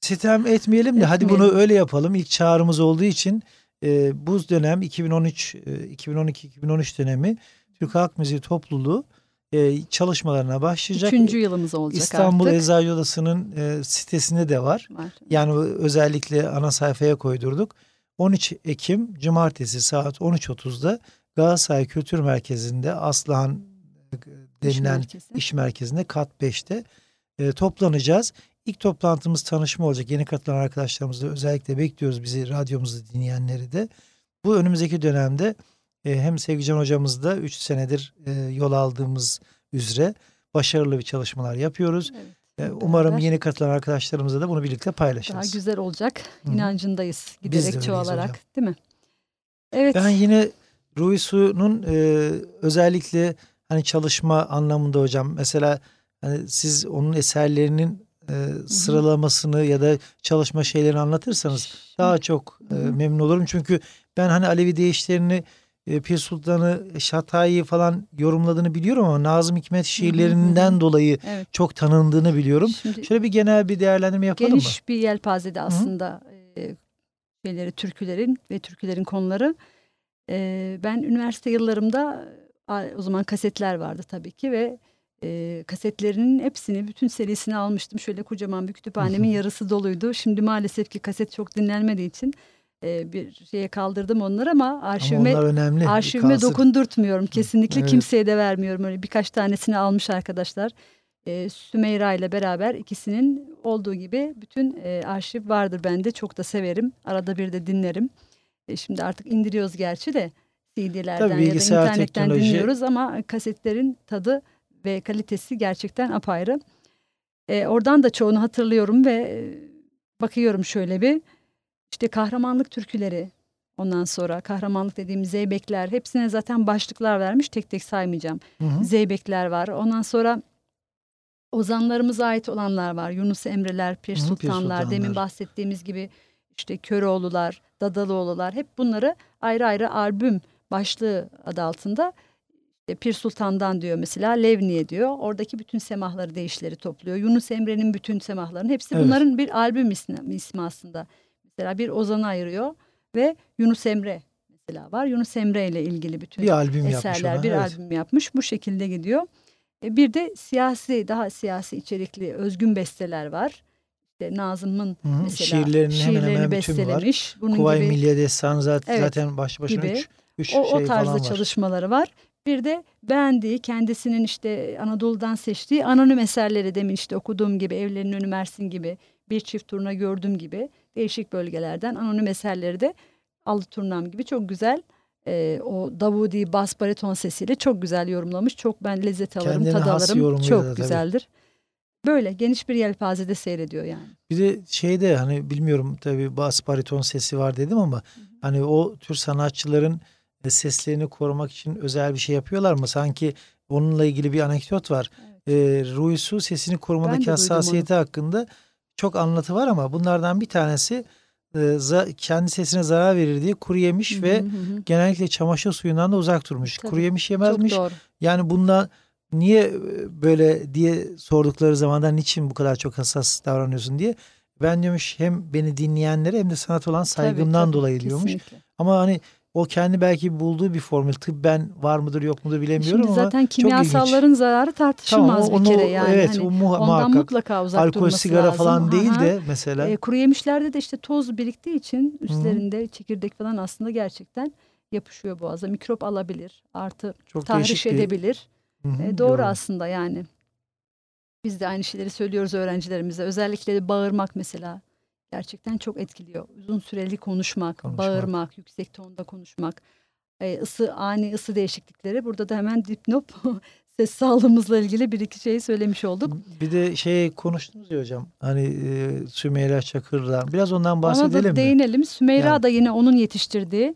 Sitem etmeyelim de hadi bunu öyle yapalım. İlk çağrımız olduğu için e, bu dönem 2013 e, 2012-2013 dönemi Türk Halk Müziği Topluluğu e, çalışmalarına başlayacak. Üçüncü yılımız olacak İstanbul artık. Eczacı Odası'nın e, sitesinde de var. Var. Yani özellikle ana sayfaya koydurduk. 13 Ekim Cumartesi saat 13.30'da Galatasaray Kültür Merkezi'nde Aslıhan İş denilen merkezi. iş merkezinde kat 5'te e, toplanacağız. İlk toplantımız tanışma olacak. Yeni katılan arkadaşlarımızı da özellikle bekliyoruz bizi radyomuzu dinleyenleri de. Bu önümüzdeki dönemde e, hem Sevgican hocamızda 3 senedir e, yol aldığımız üzere başarılı bir çalışmalar yapıyoruz. Evet, E, beraber umarım yeni katılan arkadaşlarımızla da bunu birlikte Daha paylaşırız. güzel olacak. Hı. İnancındayız. De Giderek çoğalarak. hocam. Değil mi? Evet. Ben yine Rui Su'nun e, özellikle hani çalışma anlamında hocam mesela hani siz onun eserlerinin e, sıralamasını ya da çalışma şeylerini anlatırsanız daha çok e, memnun olurum. Çünkü ben hani Alevi değişlerini e, Pir Sultan'ı Şatay'ı falan yorumladığını biliyorum ama Nazım Hikmet şiirlerinden hı hı. dolayı evet. çok tanındığını biliyorum. Şimdi, Şöyle bir genel bir değerlendirme yapalım geniş mı? Geniş bir yelpazede aslında e, şeyleri türkülerin ve türkülerin konuları. E, ben üniversite yıllarımda o zaman kasetler vardı tabii ki ve e, kasetlerinin hepsini, bütün serisini almıştım. Şöyle kocaman bir kütüphanemin yarısı doluydu. Şimdi maalesef ki kaset çok dinlenmediği için e, bir şeye kaldırdım onları ama arşivime, ama önemli. arşivime Kalsın. dokundurtmuyorum. Kesinlikle evet. kimseye de vermiyorum. Öyle birkaç tanesini almış arkadaşlar. E, Sümeyra ile beraber ikisinin olduğu gibi bütün e, arşiv vardır bende. Çok da severim. Arada bir de dinlerim. E, şimdi artık indiriyoruz gerçi de CD'lerden Tabii, ya da internetten teknoloji... dinliyoruz ama kasetlerin tadı ve kalitesi gerçekten apayrı. E, oradan da çoğunu hatırlıyorum ve bakıyorum şöyle bir işte kahramanlık türküleri ondan sonra kahramanlık dediğimiz zeybekler hepsine zaten başlıklar vermiş tek tek saymayacağım. Hı hı. Zeybekler var ondan sonra ozanlarımıza ait olanlar var Yunus Emreler, Pir Sultanlar, Pir Sultanlar. demin bahsettiğimiz gibi işte Köroğlular, Dadalıoğlular hep bunları ayrı ayrı albüm başlığı adı altında Pir Sultan'dan diyor mesela Levniye diyor. Oradaki bütün semahları değişleri topluyor. Yunus Emre'nin bütün semahlarının hepsi evet. bunların bir albüm ismi, ismi aslında. Mesela bir Ozan'ı ayırıyor ve Yunus Emre mesela var. Yunus Emre ile ilgili bütün bir albüm eserler yapmış bir evet. albüm yapmış. Bu şekilde gidiyor. E, bir de siyasi daha siyasi içerikli özgün besteler var. İşte Nazım'ın mesela şiirlerini, şiirlerini hemen hemen bestelemiş. Bunun Kuvayi gibi, Milliye Destanı zaten, evet, zaten baş başına gibi. üç, üç o, şey o tarzda var. çalışmaları var. Bir de beğendiği kendisinin işte Anadolu'dan seçtiği anonim eserleri demin işte okuduğum gibi Evlerin Önü Mersin gibi bir çift turna gördüm gibi değişik bölgelerden anonim eserleri de Allı Turnam gibi çok güzel e, o Davudi bas bariton sesiyle çok güzel yorumlamış. Çok ben lezzet alırım, Kendine tad alırım. Çok da, güzeldir. Tabii. Böyle geniş bir yelpazede seyrediyor yani. Bir de şeyde hani bilmiyorum tabii bas bariton sesi var dedim ama Hı-hı. hani o tür sanatçıların e, seslerini korumak için özel bir şey yapıyorlar mı? Sanki onunla ilgili bir anekdot var. Evet. E, Ruisu sesini korumadaki hassasiyeti hakkında çok anlatı var ama bunlardan bir tanesi e, kendi sesine zarar verir diye kuru yemiş hı hı ve hı. genellikle çamaşır suyundan da uzak durmuş. Tabii. Kuru yemiş yemezmiş. Yani bunda niye e, böyle diye sordukları zamanda niçin bu kadar çok hassas davranıyorsun diye ben diyormuş hem beni dinleyenlere hem de sanat olan saygımdan tabii, tabii, dolayı diyormuş. Kesinlikle. Ama hani o kendi belki bulduğu bir formül. Tıbben var mıdır yok mudur bilemiyorum Şimdi zaten kimyasalların zararı tartışılmaz tamam, onu, bir kere yani. Evet hani o muha- ondan muhakkak. mutlaka uzak Alkol, durması sigara lazım. falan değil de mesela. E, kuru yemişlerde de işte toz biriktiği için üstlerinde Hı-hı. çekirdek falan aslında gerçekten yapışıyor boğaza. Mikrop alabilir. Artı Çok tahriş edebilir. E, doğru Yorum. aslında yani. Biz de aynı şeyleri söylüyoruz öğrencilerimize. Özellikle de bağırmak mesela gerçekten çok etkiliyor. Uzun süreli konuşmak, konuşmak. bağırmak, yüksek tonda konuşmak, e, ısı ani ısı değişiklikleri. Burada da hemen dipnop [laughs] ses sağlığımızla ilgili bir iki şey söylemiş olduk. Bir de şey konuştunuz ya hocam. Hani e, Sümeyra Çakır'dan. Biraz ondan bahsedelim Ona da mi? değinelim. Sümeyra yani. da yine onun yetiştirdiği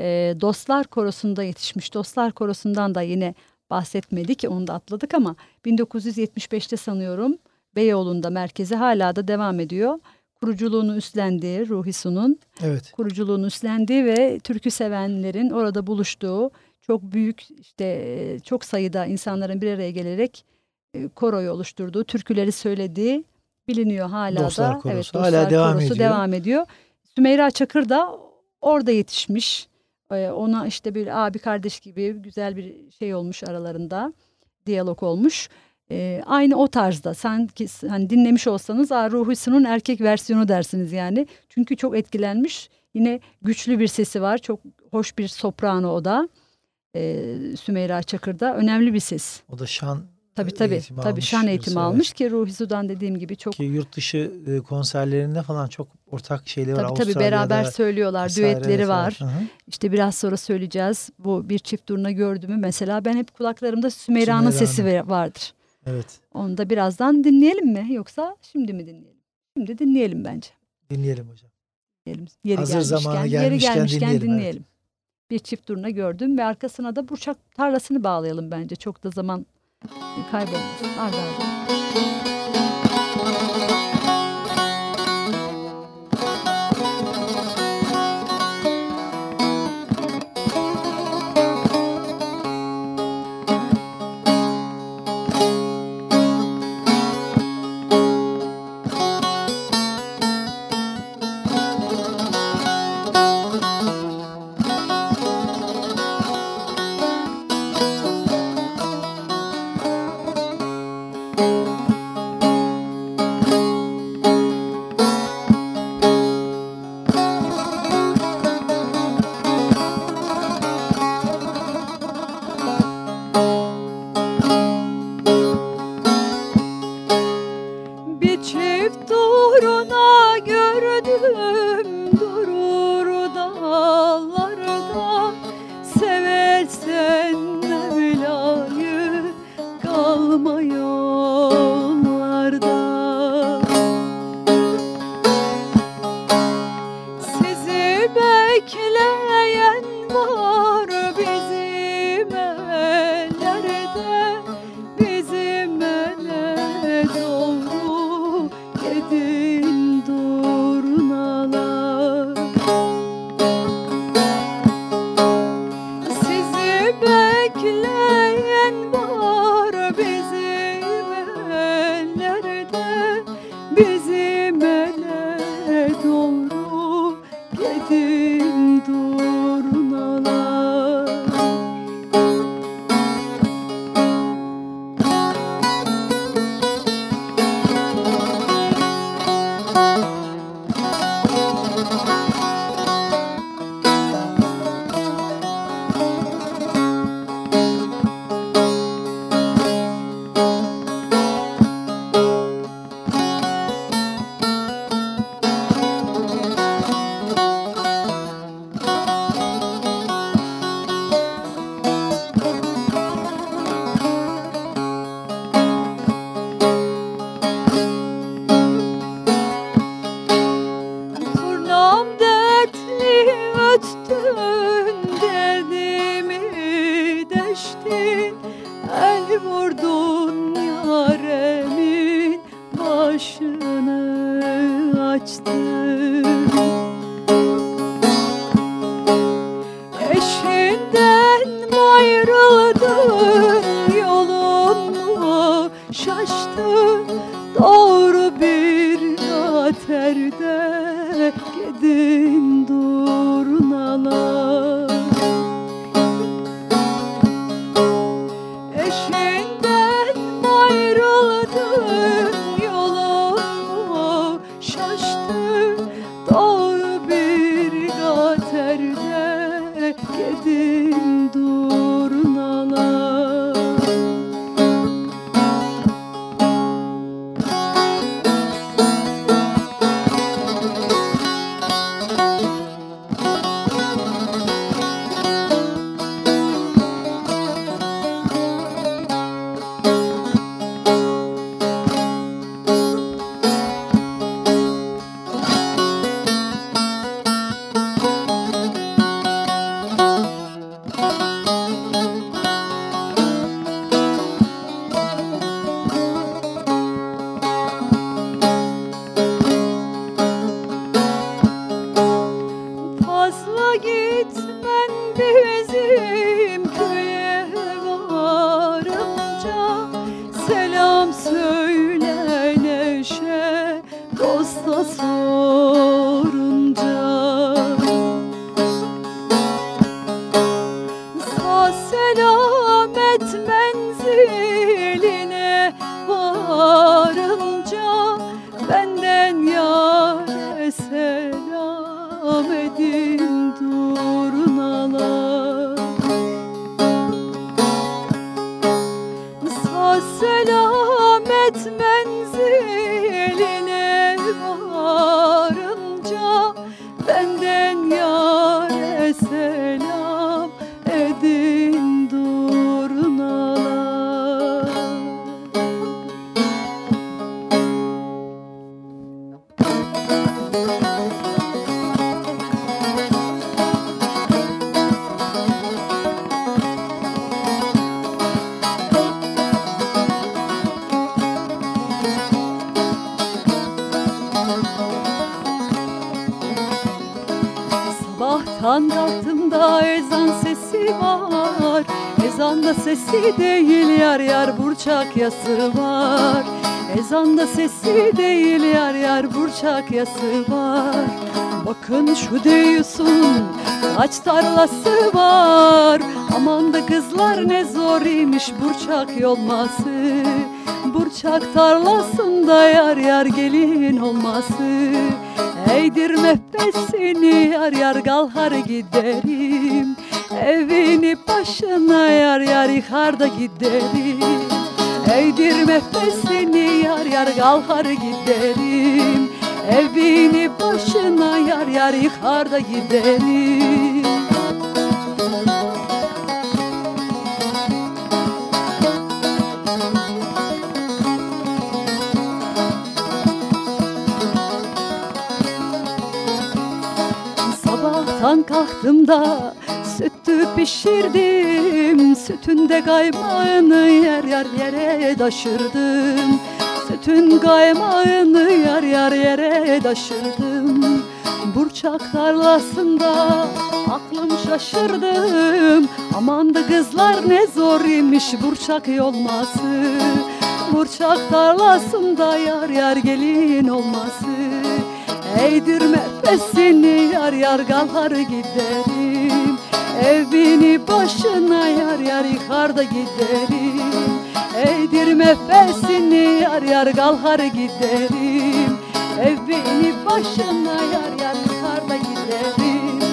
e, Dostlar Korosu'nda yetişmiş. Dostlar Korosu'ndan da yine bahsetmedik. Onu da atladık ama 1975'te sanıyorum Beyoğlu'nda merkezi hala da devam ediyor kuruculuğunu üstlendiği Ruhi Su'nun evet. kuruculuğunu üstlendiği ve türkü sevenlerin orada buluştuğu çok büyük işte çok sayıda insanların bir araya gelerek e, koroyu oluşturduğu, türküleri söylediği biliniyor hala dostlar da. Korosu. Evet, dostlar hala devam korosu ediyor. devam ediyor. Sümeyra Çakır da orada yetişmiş. E, ona işte bir abi kardeş gibi güzel bir şey olmuş aralarında. Diyalog olmuş. E, aynı o tarzda sanki hani dinlemiş olsanız Ruhusu'nun erkek versiyonu dersiniz yani. Çünkü çok etkilenmiş. Yine güçlü bir sesi var. Çok hoş bir soprano o da. E, Sümeyra Çakır'da önemli bir ses. O da şan Tabii tabii. Tabii şan eğitimi almış ki Ruhi Su'dan dediğim gibi çok. Ki yurt dışı e, konserlerinde falan çok ortak şeyleri tabii, var. Tabii tabii beraber söylüyorlar. Düetleri var. Hı -hı. İşte biraz sonra söyleyeceğiz. Bu bir çift durna gördüğümü mesela ben hep kulaklarımda Sümeyra'nın Sümeyra sesi vardır. Evet. Onu da birazdan dinleyelim mi yoksa şimdi mi dinleyelim? Şimdi dinleyelim bence. Dinleyelim hocam. Dinleyelim. Yeri Hazır gelmişken, zamanı gelmişken, yeri gelmişken dinleyelim. dinleyelim. Evet. Bir çift turna gördüm ve arkasına da burçak tarlasını bağlayalım bence. Çok da zaman kaybolmasın. Arda arda. Yası var. Ezanda sesi değil yar yar burçak yası var. Bakın şu diyorsun kaç tarlası var. Aman da kızlar ne zor imiş burçak yolması. Burçak tarlasında yar yar gelin olması. Eğdirme pesini yar yar galhar giderim. Evini başına yar yar yıkar da giderim Eğdirme pesini yar yar kalkar giderim. Evini başına yar yar yıkar da giderim. Sabahtan kalktım da pişirdim. Sütünde kaymağını yer yer yere taşırdım. Sütün kaymağını yer yer yere taşırdım. Burçak tarlasında Aklım şaşırdım. Aman da kızlar ne zor imiş Burçak yolması. Burçak tarlasında yar yar gelin olması. Eğdirme pesini yar yar kalkar giderim Evini başına yar yar yıkar da giderim Eğdirme pesini yar yar kalkar giderim Evini başına yar yar yıkar da giderim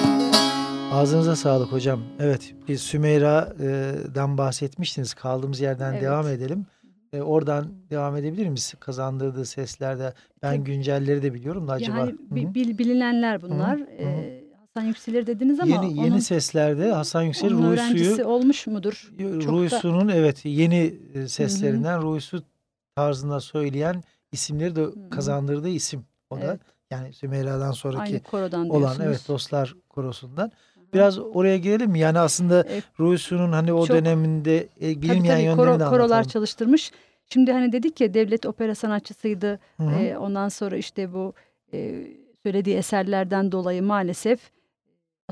Ağzınıza sağlık hocam. Evet biz Sümeyra'dan bahsetmiştiniz. Kaldığımız yerden Evet. devam edelim. E, oradan devam edebilir miyiz? Kazandırdığı seslerde. Ben Tabii. güncelleri de biliyorum da acaba. Yani bi- bilinenler bunlar. Hı hı. Ee, Hasan Yükselir dediniz ama yeni onun, yeni seslerde Hasan Yüksel onun Ruhi öğrencisi Suyu olmuş mudur? Çok Ruhi da- evet yeni e, seslerinden Su tarzında söyleyen isimleri de hı. kazandırdığı isim o da. Evet. Yani Sümeyra'dan sonraki olan evet dostlar korosundan. Biraz oraya girelim? Yani aslında Evet. Ruhi Su'nun hani o Çok- döneminde e, Tabii bilinmeyen tabii yönlerini koro- korolar anlatalım. çalıştırmış. Şimdi hani dedik ya devlet opera sanatçısıydı. Hı hı. Ee, ondan sonra işte bu e, söylediği eserlerden dolayı maalesef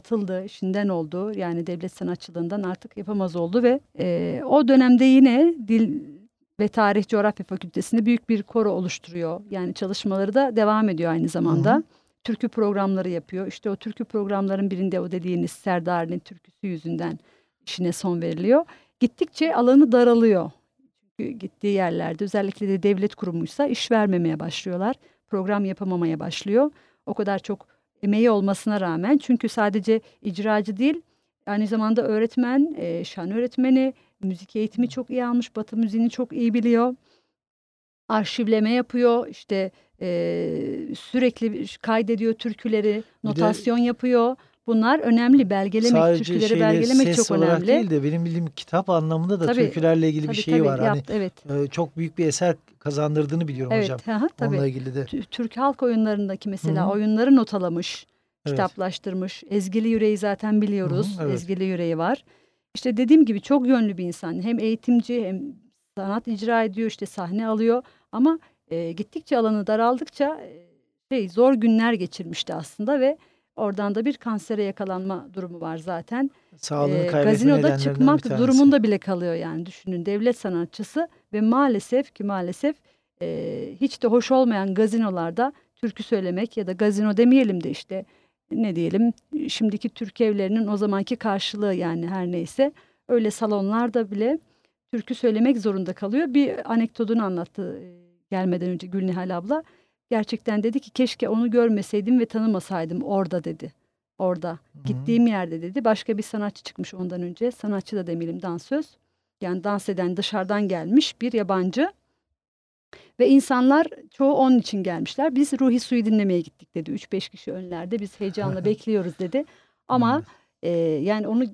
atıldı, işinden oldu. Yani devlet sanatçılığından artık yapamaz oldu ve e, o dönemde yine dil ve tarih coğrafya fakültesinde büyük bir koro oluşturuyor. Yani çalışmaları da devam ediyor aynı zamanda. Hı hı. Türkü programları yapıyor. İşte o türkü programların birinde o dediğiniz Serdar'ın türküsü yüzünden işine son veriliyor. Gittikçe alanı daralıyor. Çünkü gittiği yerlerde özellikle de devlet kurumuysa iş vermemeye başlıyorlar. Program yapamamaya başlıyor. O kadar çok emeği olmasına rağmen çünkü sadece icracı değil aynı zamanda öğretmen, e, şan öğretmeni, müzik eğitimi çok iyi almış, batı müziğini çok iyi biliyor. Arşivleme yapıyor, işte e, sürekli kaydediyor türküleri, notasyon yapıyor. Bunlar önemli. Belgelemek, Sadece türküleri şeyle, belgelemek çok önemli. değil de benim bildiğim kitap anlamında da Tabii, türkülerle ilgili bir Tabii, şey tabii, var. Hani yaptı, evet. e, çok büyük bir eser kazandırdığını biliyorum Evet, hocam. hı, tabii. Onunla ilgili de. Tü- Türk halk oyunlarındaki mesela Hı hı. oyunları notalamış, Evet. kitaplaştırmış. Ezgili Yüreği zaten biliyoruz. Hı hı, evet. Ezgili Yüreği var. İşte dediğim gibi çok yönlü bir insan. Hem eğitimci hem sanat icra ediyor, işte sahne alıyor. Ama e, gittikçe alanı daraldıkça e, şey zor günler geçirmişti aslında ve oradan da bir kansere yakalanma durumu var zaten. Sağlığını Ee, gazinoda çıkmak durumunda bile kalıyor yani düşünün devlet sanatçısı ve maalesef ki maalesef e, hiç de hoş olmayan gazinolarda türkü söylemek ya da gazino demeyelim de işte ne diyelim şimdiki Türk evlerinin o zamanki karşılığı yani her neyse öyle salonlarda bile türkü söylemek zorunda kalıyor. Bir anekdotunu anlattı e, gelmeden önce Gülnihal abla. Gerçekten dedi ki keşke onu görmeseydim ve tanımasaydım orada dedi. Orada. Gittiğim yerde dedi. Başka bir sanatçı çıkmış ondan önce. Sanatçı da demeyelim dansöz. Yani dans eden dışarıdan gelmiş bir yabancı. Ve insanlar çoğu onun için gelmişler. Biz Ruhi Su'yu dinlemeye gittik dedi. 3-5 kişi önlerde biz heyecanla [laughs] bekliyoruz dedi. Ama e, yani onu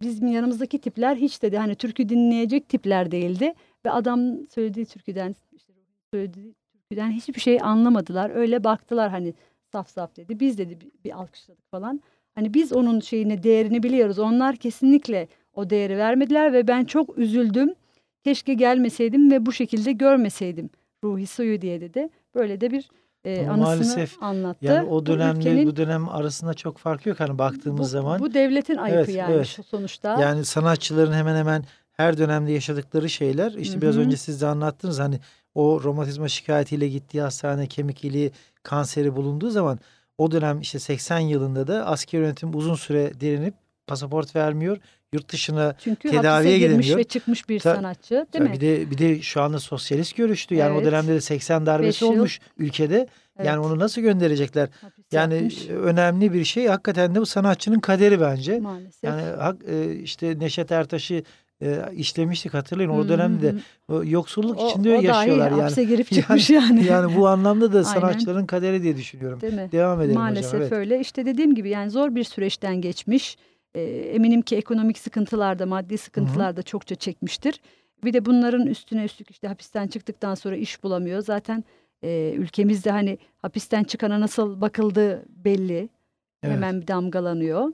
bizim yanımızdaki tipler hiç dedi hani türkü dinleyecek tipler değildi. Ve adam söylediği türküden işte söylediği türküden hiçbir şey anlamadılar. Öyle baktılar hani saf saf dedi. Biz dedi bir, bir alkışladık falan. Hani biz onun şeyini değerini biliyoruz. Onlar kesinlikle o değeri vermediler ve ben çok üzüldüm. Keşke gelmeseydim ve bu şekilde görmeseydim Ruhi Suyu diye dedi. Böyle de bir e, Ama anısını maalesef anlattı. Yani o Bu dönemle ülkenin- bu dönem arasında çok fark yok hani baktığımız bu, zaman. Bu devletin ayıbı Evet, yani evet. sonuçta. Yani sanatçıların hemen hemen her dönemde yaşadıkları şeyler işte Hı biraz hı. önce siz de anlattınız hani o romatizma şikayetiyle gittiği hastane kemik iliği kanseri bulunduğu zaman o dönem işte 80 yılında da asker yönetim uzun süre direnip pasaport vermiyor. Yurt dışına Çünkü tedaviye gidemiyor. ve çıkmış bir Ta- sanatçı değil mi? bir de bir de şu anda sosyalist görüştü. Yani o Evet. dönemde de 80 darbesi olmuş ülkede. Yani Evet, onu nasıl gönderecekler? hapis Yani yatmış önemli bir şey. Hakikaten de bu sanatçının kaderi bence. maalesef. Yani e, işte Neşet Ertaş'ı e, işlemiştik hatırlayın. O dönemde o yoksulluk O- içinde o dahi yaşıyorlar yani. hapse girip [laughs] Yani- çıkmış yani. Yani bu anlamda da [laughs] Aynen. sanatçıların kaderi diye düşünüyorum. Değil mi? Devam edelim Maalesef hocam. Evet. öyle. İşte dediğim gibi yani zor bir süreçten geçmiş. Ee, eminim ki ekonomik sıkıntılarda, maddi sıkıntılarda çokça çekmiştir. Bir de bunların üstüne üstlük işte hapisten çıktıktan sonra iş bulamıyor. Zaten e, ülkemizde hani hapisten çıkana nasıl bakıldığı belli. Evet. Hemen bir damgalanıyor.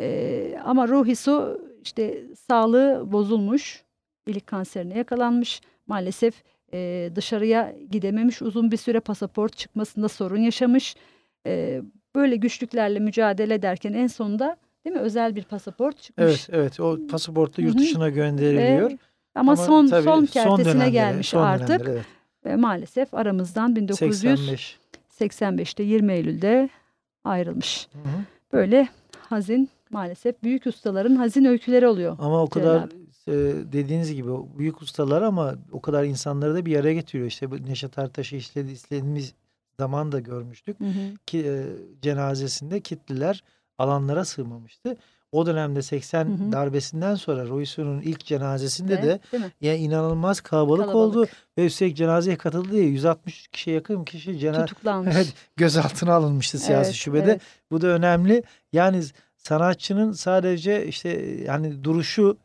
Ee, ama Ruhi Su işte sağlığı bozulmuş. İlik kanserine yakalanmış. Maalesef e, dışarıya gidememiş. Uzun bir süre pasaport çıkmasında sorun yaşamış. E, böyle güçlüklerle mücadele ederken en sonunda değil mi? Özel bir pasaport çıkmış. Evet, evet. O pasaportla yurt Hı hı. dışına gönderiliyor. Ve- ama, son tabii son kertesine dönemleri, gelmiş son artık. dönemleri, evet. Ve maalesef aramızdan 85. 1985'te 20 Eylül'de ayrılmış. Hı hı. Böyle hazin maalesef büyük ustaların hazin öyküleri oluyor. Ama o kadar e, dediğiniz gibi büyük ustalar ama o kadar insanları da bir araya getiriyor. İşte Neşet Ertaş'ı işledi, istediğimiz zaman da görmüştük. Hı hı. Ki, e, cenazesinde kitliler alanlara sığmamıştı. O dönemde 80 Hı hı. darbesinden sonra Roysun'un ilk cenazesinde Ve, de değil mi? ya inanılmaz kalabalık, Kalabalık. oldu ve üstelik cenazeye katıldı diye 160 kişiye yakın kişi cenaze Tutuklanmış. [laughs] Evet, gözaltına alınmıştı siyasi Evet, şubede. evet. Bu da önemli. Yani sanatçının sadece işte yani duruşu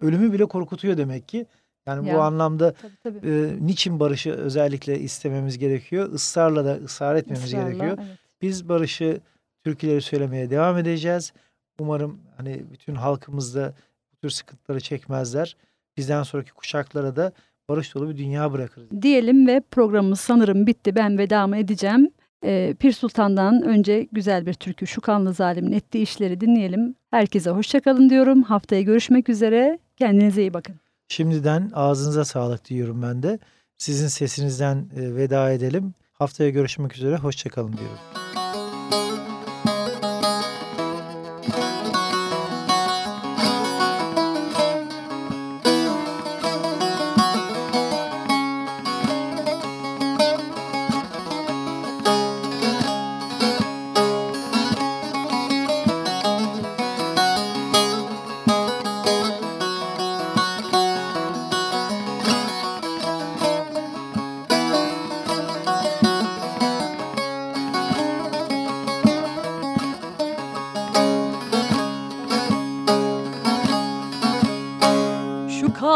ölümü bile korkutuyor demek ki. Yani Ya. bu anlamda Tabii, tabii. e, niçin barışı özellikle istememiz gerekiyor? Israrla da ısrar etmemiz Israrla, gerekiyor. evet. Biz barışı türküleri söylemeye devam edeceğiz. Umarım hani bütün halkımız da bu tür sıkıntıları çekmezler. Bizden sonraki kuşaklara da barış dolu bir dünya bırakırız. Diyelim ve programımız sanırım bitti. Ben vedamı edeceğim. Ee, Pir Sultan'dan önce güzel bir türkü Şu Kanlı Zalimin ettiği işleri dinleyelim. Herkese hoşçakalın diyorum. Haftaya görüşmek üzere. Kendinize iyi bakın. Şimdiden ağzınıza sağlık diyorum ben de. Sizin sesinizden e, veda edelim. Haftaya görüşmek üzere. Hoşçakalın diyorum. Şu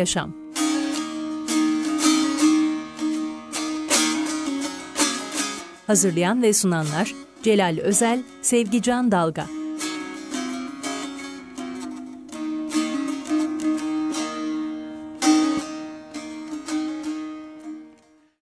Yaşam. Hazırlayan ve sunanlar Celal Özel, Sevgi Can Dalga